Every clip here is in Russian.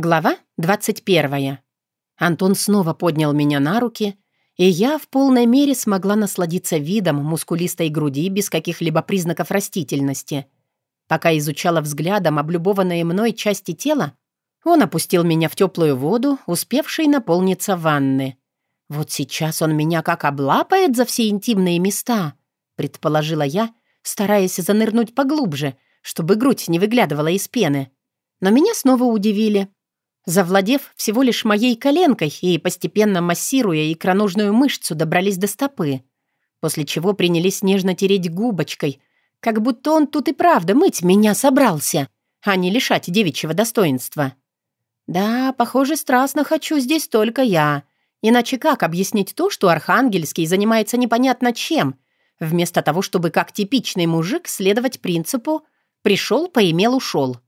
Глава 21. Антон снова поднял меня на руки, и я в полной мере смогла насладиться видом мускулистой груди без каких-либо признаков растительности. Пока изучала взглядом облюбованные мной части тела, он опустил меня в теплую воду, успевшей наполниться ванны. «Вот сейчас он меня как облапает за все интимные места», предположила я, стараясь занырнуть поглубже, чтобы грудь не выглядывала из пены. Но меня снова удивили. Завладев всего лишь моей коленкой и постепенно массируя икроножную мышцу, добрались до стопы, после чего принялись нежно тереть губочкой, как будто он тут и правда мыть меня собрался, а не лишать девичьего достоинства. Да, похоже, страстно хочу здесь только я. Иначе как объяснить то, что Архангельский занимается непонятно чем, вместо того, чтобы как типичный мужик следовать принципу «пришел, поимел, ушел».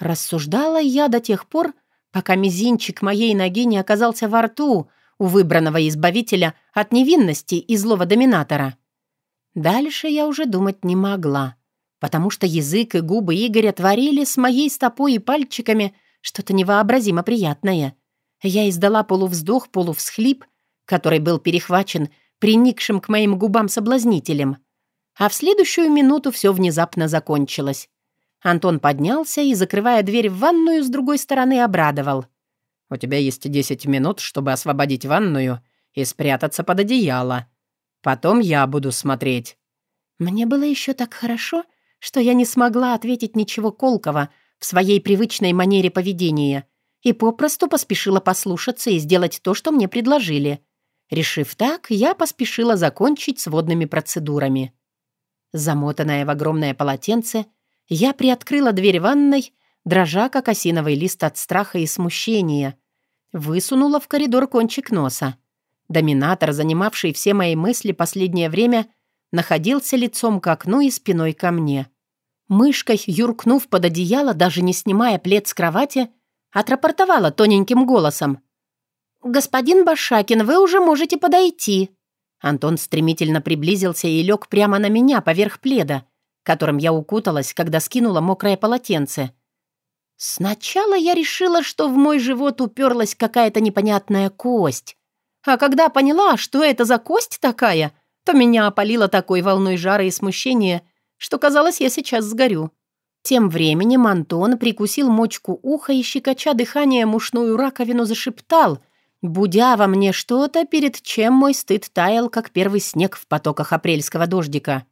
Рассуждала я до тех пор, пока мизинчик моей ноги не оказался во рту у выбранного избавителя от невинности и злого доминатора. Дальше я уже думать не могла, потому что язык и губы Игоря творили с моей стопой и пальчиками что-то невообразимо приятное. Я издала полувздох, полувсхлип, который был перехвачен приникшим к моим губам соблазнителем. А в следующую минуту все внезапно закончилось. Антон поднялся и, закрывая дверь в ванную, с другой стороны обрадовал. «У тебя есть десять минут, чтобы освободить ванную и спрятаться под одеяло. Потом я буду смотреть». Мне было еще так хорошо, что я не смогла ответить ничего колкого в своей привычной манере поведения и попросту поспешила послушаться и сделать то, что мне предложили. Решив так, я поспешила закончить с водными процедурами. Замотанная в огромное полотенце — я приоткрыла дверь ванной, дрожа, как осиновый лист от страха и смущения. Высунула в коридор кончик носа. Доминатор, занимавший все мои мысли последнее время, находился лицом к окну и спиной ко мне. Мышкой, юркнув под одеяло, даже не снимая плед с кровати, отрапортовала тоненьким голосом. «Господин Башакин, вы уже можете подойти». Антон стремительно приблизился и лег прямо на меня поверх пледа, которым я укуталась, когда скинула мокрое полотенце. Сначала я решила, что в мой живот уперлась какая-то непонятная кость. А когда поняла, что это за кость такая, то меня опалило такой волной жара и смущения, что казалось, я сейчас сгорю. Тем временем Антон прикусил мочку уха и, щекоча дыхание мушную раковину, зашептал, будя во мне что-то, перед чем мой стыд таял, как первый снег в потоках апрельского дождика.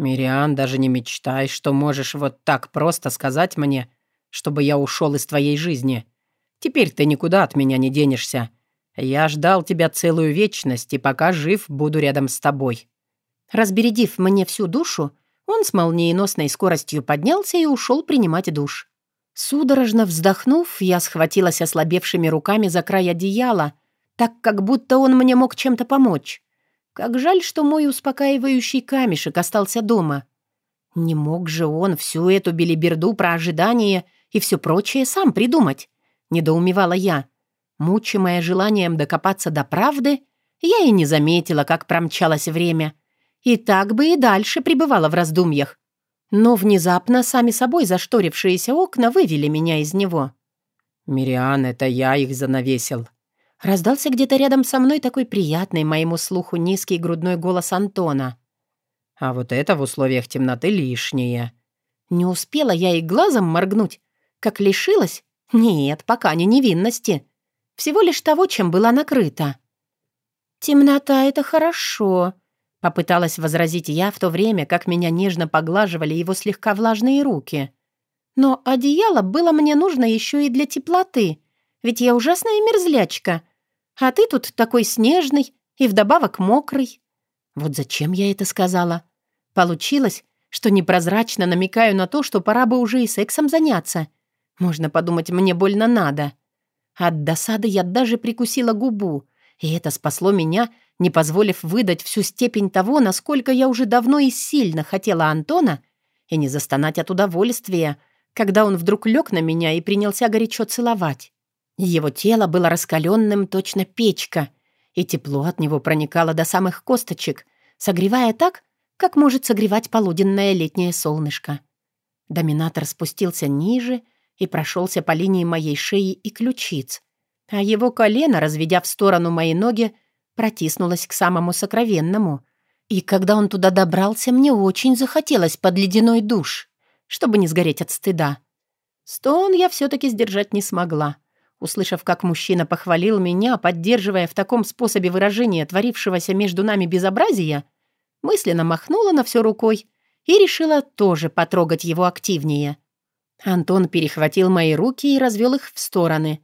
«Мириан, даже не мечтай, что можешь вот так просто сказать мне, чтобы я ушел из твоей жизни. Теперь ты никуда от меня не денешься. Я ждал тебя целую вечность, и пока жив, буду рядом с тобой». Разбередив мне всю душу, он с молниеносной скоростью поднялся и ушел принимать душ. Судорожно вздохнув, я схватилась ослабевшими руками за край одеяла, так как будто он мне мог чем-то помочь. Как жаль, что мой успокаивающий камешек остался дома. Не мог же он всю эту белиберду про ожидание и все прочее сам придумать, недоумевала я. Мучимая желанием докопаться до правды, я и не заметила, как промчалось время. И так бы и дальше пребывала в раздумьях. Но внезапно сами собой зашторившиеся окна вывели меня из него. «Мириан, это я их занавесил», Раздался где-то рядом со мной такой приятный моему слуху низкий грудной голос Антона. «А вот это в условиях темноты лишнее». Не успела я и глазом моргнуть. Как лишилась? Нет, пока не невинности. Всего лишь того, чем была накрыта. «Темнота — это хорошо», — попыталась возразить я в то время, как меня нежно поглаживали его слегка влажные руки. «Но одеяло было мне нужно еще и для теплоты, ведь я ужасная мерзлячка, а ты тут такой снежный и вдобавок мокрый. Вот зачем я это сказала? Получилось, что непрозрачно намекаю на то, что пора бы уже и сексом заняться. Можно подумать, мне больно надо. От досады я даже прикусила губу, и это спасло меня, не позволив выдать всю степень того, насколько я уже давно и сильно хотела Антона, и не застонать от удовольствия, когда он вдруг лег на меня и принялся горячо целовать. Его тело было раскаленным точно печка, и тепло от него проникало до самых косточек, согревая так, как может согревать полуденное летнее солнышко. Доминатор спустился ниже и прошелся по линии моей шеи и ключиц, а его колено, разведя в сторону мои ноги, протиснулось к самому сокровенному. И когда он туда добрался, мне очень захотелось под ледяной душ, чтобы не сгореть от стыда. Стон я все-таки сдержать не смогла. Услышав, как мужчина похвалил меня, поддерживая в таком способе выражения творившегося между нами безобразия, мысленно махнула на все рукой и решила тоже потрогать его активнее. Антон перехватил мои руки и развел их в стороны.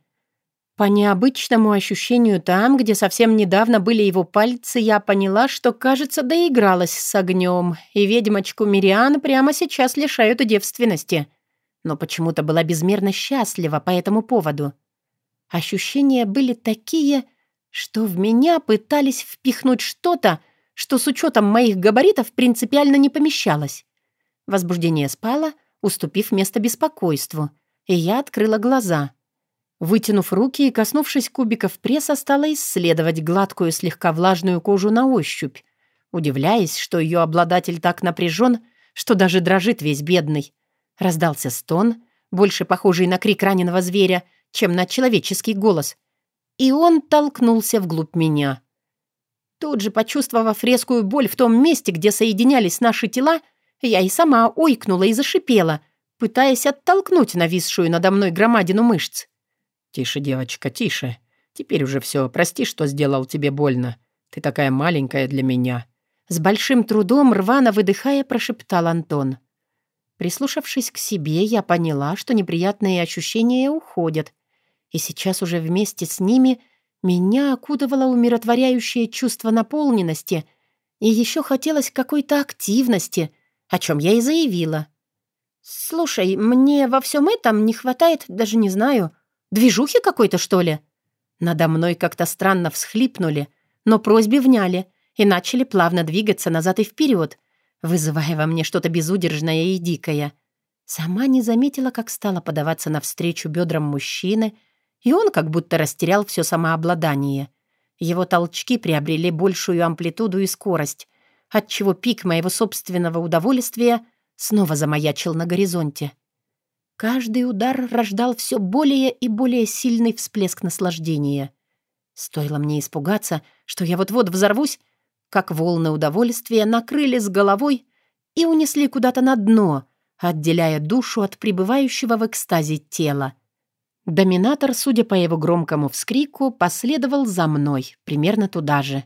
По необычному ощущению там, где совсем недавно были его пальцы, я поняла, что, кажется, доигралась с огнем, и ведьмочку Мириан прямо сейчас лишают девственности. Но почему-то была безмерно счастлива по этому поводу. Ощущения были такие, что в меня пытались впихнуть что-то, что с учетом моих габаритов принципиально не помещалось. Возбуждение спало, уступив место беспокойству, и я открыла глаза. Вытянув руки и коснувшись кубиков пресса, стала исследовать гладкую, слегка влажную кожу на ощупь, удивляясь, что ее обладатель так напряжен, что даже дрожит весь бедный. Раздался стон, больше похожий на крик раненого зверя — чем на человеческий голос. И он толкнулся вглубь меня. Тут же, почувствовав резкую боль в том месте, где соединялись наши тела, я и сама ойкнула и зашипела, пытаясь оттолкнуть нависшую надо мной громадину мышц. «Тише, девочка, тише. Теперь уже все. Прости, что сделал тебе больно. Ты такая маленькая для меня». С большим трудом, рвано выдыхая, прошептал Антон. Прислушавшись к себе, я поняла, что неприятные ощущения уходят, и сейчас уже вместе с ними меня окутывало умиротворяющее чувство наполненности, и еще хотелось какой-то активности, о чем я и заявила. «Слушай, мне во всем этом не хватает, даже не знаю, движухи какой-то, что ли?» Надо мной как-то странно всхлипнули, но просьбе вняли и начали плавно двигаться назад и вперед, вызывая во мне что-то безудержное и дикое. Сама не заметила, как стала подаваться навстречу бедрам мужчины, и он как будто растерял все самообладание. Его толчки приобрели большую амплитуду и скорость, отчего пик моего собственного удовольствия снова замаячил на горизонте. Каждый удар рождал все более и более сильный всплеск наслаждения. Стоило мне испугаться, что я вот-вот взорвусь, как волны удовольствия накрыли с головой и унесли куда-то на дно, отделяя душу от пребывающего в экстазе тела. Доминатор, судя по его громкому вскрику, последовал за мной, примерно туда же.